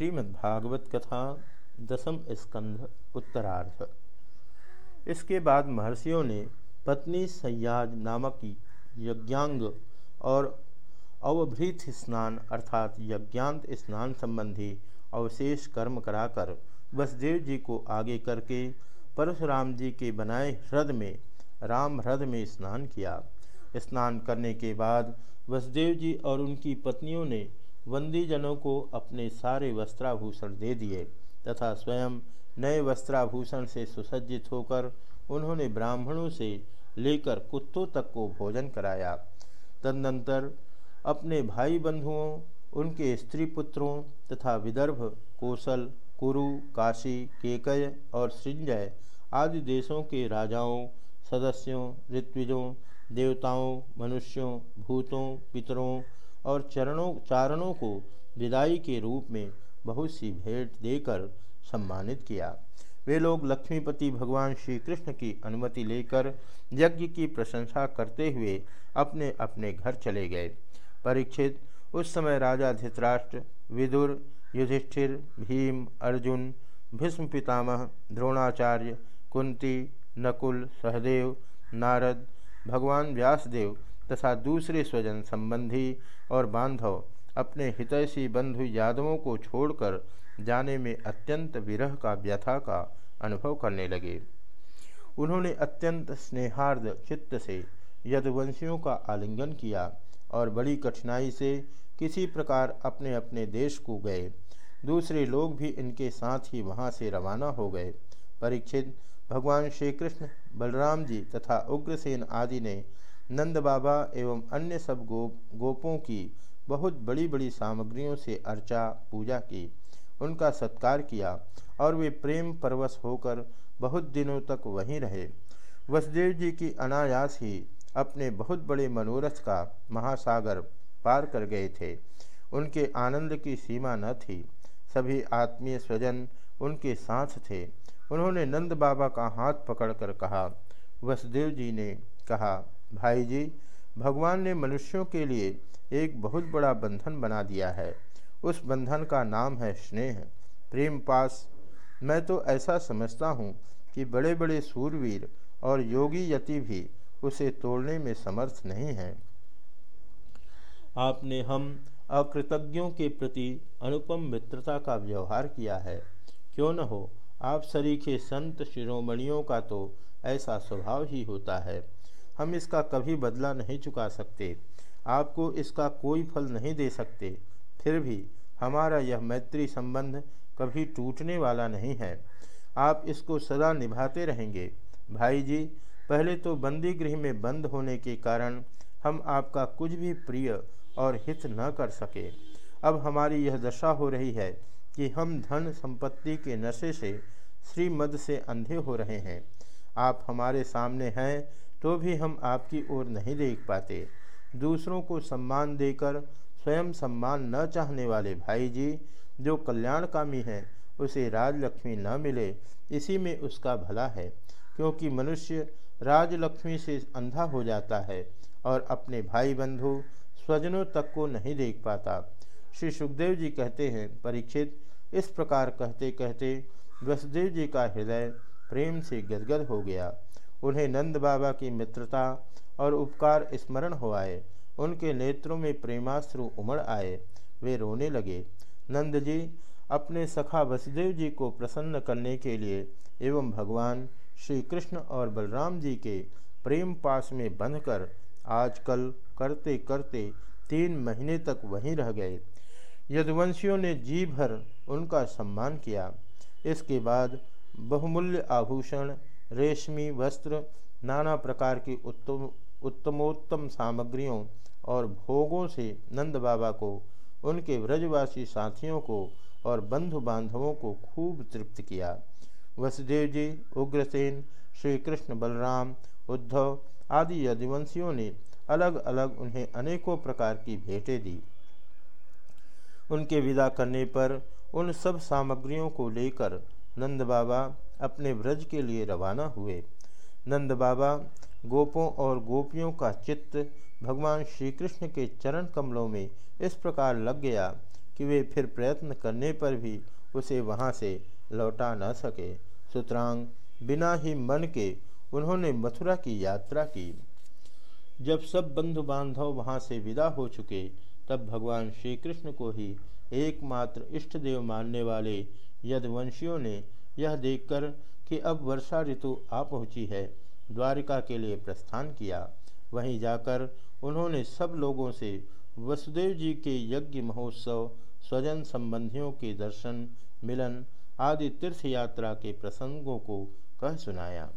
श्रीमद्भागवत कथा दसम स्कंध उत्तरार्ध। इसके बाद महर्षियों ने पत्नी सयाज नामक यज्ञांग और अवभृत स्नान अर्थात यज्ञांत स्नान संबंधी अवशेष कर्म कराकर वसुदेव जी को आगे करके परशुराम जी के बनाए ह्रद में, राम ह्रद में स्नान किया। स्नान करने के बाद वसुदेव जी और उनकी पत्नियों ने वंदी जनों को अपने सारे वस्त्राभूषण दे दिए तथा स्वयं नए वस्त्राभूषण से सुसज्जित होकर उन्होंने ब्राह्मणों से लेकर कुत्तों तक को भोजन कराया। तदनंतर अपने भाई बंधुओं उनके स्त्री पुत्रों तथा विदर्भ कौशल कुरु, काशी, केकय और सिंजय आदि देशों के राजाओं, सदस्यों, ऋत्विजों, देवताओं, मनुष्यों, भूतों, पितरों और चरणों, चारणों को विदाई के रूप में बहुत सी भेंट देकर सम्मानित किया। वे लोग लक्ष्मीपति भगवान श्री कृष्ण की अनुमति लेकर यज्ञ की प्रशंसा करते हुए अपने अपने घर चले गए। परीक्षित, उस समय राजा धृतराष्ट्र, विदुर, युधिष्ठिर, भीम, अर्जुन, भीष्म पितामह, द्रोणाचार्य, कुंती, नकुल, सहदेव, नारद, भगवान व्यासदेव तथा दूसरे स्वजन संबंधी और बांधव अपने हितैषी बंधु यादवों को छोड़कर जाने में अत्यंत विरह का, व्यथा का अनुभव करने लगे। उन्होंने अत्यंत स्नेहार्द चित्त से यदुवंशियों का आलिंगन किया और बड़ी कठिनाई से किसी प्रकार अपने अपने देश को गए। दूसरे लोग भी इनके साथ ही वहाँ से रवाना हो गए। परीक्षित भगवान श्री कृष्ण बलराम जी तथा उग्रसेन आदि ने नंद बाबा एवं अन्य सब गोप गोपों की बहुत बड़ी बड़ी सामग्रियों से अर्चा, पूजा की, उनका सत्कार किया और वे प्रेम परवश होकर बहुत दिनों तक वहीं रहे। वसुदेव जी की अनायास ही अपने बहुत बड़े मनोरथ का महासागर पार कर गए थे। उनके आनंद की सीमा न थी। सभी आत्मीय स्वजन उनके साथ थे। उन्होंने नंद बाबा का हाथ पकड़कर कहा, वसुदेव जी ने कहा भाई जी, भगवान ने मनुष्यों के लिए एक बहुत बड़ा बंधन बना दिया है। उस बंधन का नाम है स्नेह। प्रेम पास। मैं तो ऐसा समझता हूँ कि बड़े बड़े सूरवीर और योगी यति भी उसे तोड़ने में समर्थ नहीं हैं। आपने हम अकृतज्ञों के प्रति अनुपम मित्रता का व्यवहार किया है। क्यों न हो, आप सरीखे संत शिरोमणियों का तो ऐसा स्वभाव ही होता है। हम इसका कभी बदला नहीं चुका सकते। आपको इसका कोई फल नहीं दे सकते। फिर भी हमारा यह मैत्री संबंध कभी टूटने वाला नहीं है। आप इसको सदा निभाते रहेंगे। भाई जी, पहले तो बंदी गृह में बंद होने के कारण हम आपका कुछ भी प्रिय और हित न कर सके। अब हमारी यह दशा हो रही है कि हम धन संपत्ति के नशे से श्रीमद से अंधे हो रहे हैं। आप हमारे सामने हैं तो भी हम आपकी ओर नहीं देख पाते। दूसरों को सम्मान देकर, स्वयं सम्मान न चाहने वाले भाई जी, जो कल्याणकामी हैं, उसे राजलक्ष्मी न मिले, इसी में उसका भला है, क्योंकि मनुष्य राजलक्ष्मी से अंधा हो जाता है और अपने भाई बंधु स्वजनों तक को नहीं देख पाता। श्री सुखदेव जी कहते हैं, परीक्षित, इस प्रकार कहते कहते वसुदेव जी का हृदय प्रेम से गदगद हो गया। उन्हें नंद बाबा की मित्रता और उपकार स्मरण हो आए। उनके नेत्रों में प्रेमाश्रु उमड़ आए। वे रोने लगे। नंद जी, अपने सखा वसुदेव जी को प्रसन्न करने के लिए एवं भगवान श्री कृष्ण और बलराम जी के प्रेम पास में बंधकर आजकल करते करते तीन महीने तक वहीं रह गए। यदुवंशियों ने जी भर उनका सम्मान किया। इसके बाद बहुमूल्य आभूषण, रेशमी वस्त्र, नाना प्रकार की उत्तम, उत्तमोत्तम सामग्रियों और भोगों से नंद बाबा को, उनके व्रजवासी साथियों को और बंधु बांधवों को खूब तृप्त किया। वसुदेव जी, उग्रसेन श्री कृष्ण बलराम, उद्धव आदि यदुवंशियों ने अलग अलग उन्हें अनेकों प्रकार की भेंटें दी। उनके विदा करने पर उन सब सामग्रियों को लेकर नंद बाबा अपने व्रज के लिए रवाना हुए। नंद बाबा, गोपों और गोपियों का चित्त भगवान श्री कृष्ण के चरण कमलों में इस प्रकार लग गया कि वे फिर प्रयत्न करने पर भी उसे वहाँ से लौटा न सके। सुतरांग, बिना ही मन के उन्होंने मथुरा की यात्रा की। जब सब बंधु बांधव वहाँ से विदा हो चुके, तब भगवान श्री कृष्ण को ही एकमात्र इष्ट देव मानने वाले यदवंशियों ने यह देखकर कि अब वर्षा ऋतु आ पहुँची है, द्वारिका के लिए प्रस्थान किया। वहीं जाकर उन्होंने सब लोगों से वसुदेव जी के यज्ञ महोत्सव, स्वजन संबंधियों के दर्शन, मिलन आदि तीर्थ यात्रा के प्रसंगों को कह सुनाया।